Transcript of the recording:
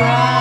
falling